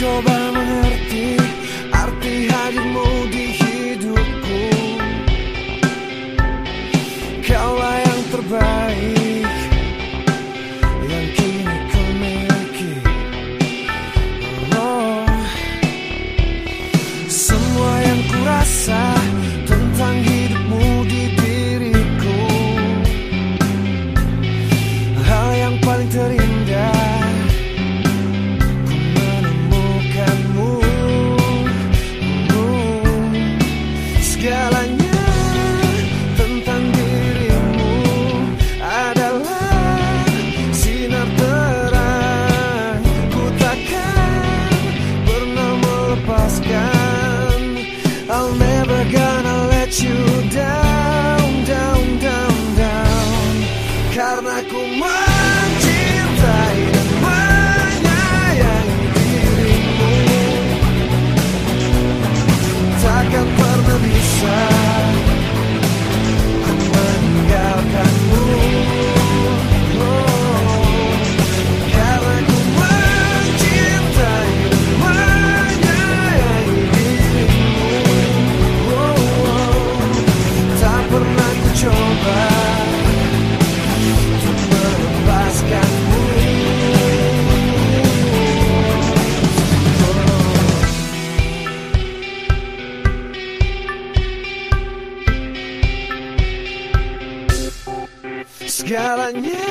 coba mengerti never gonna let you down, Segalanya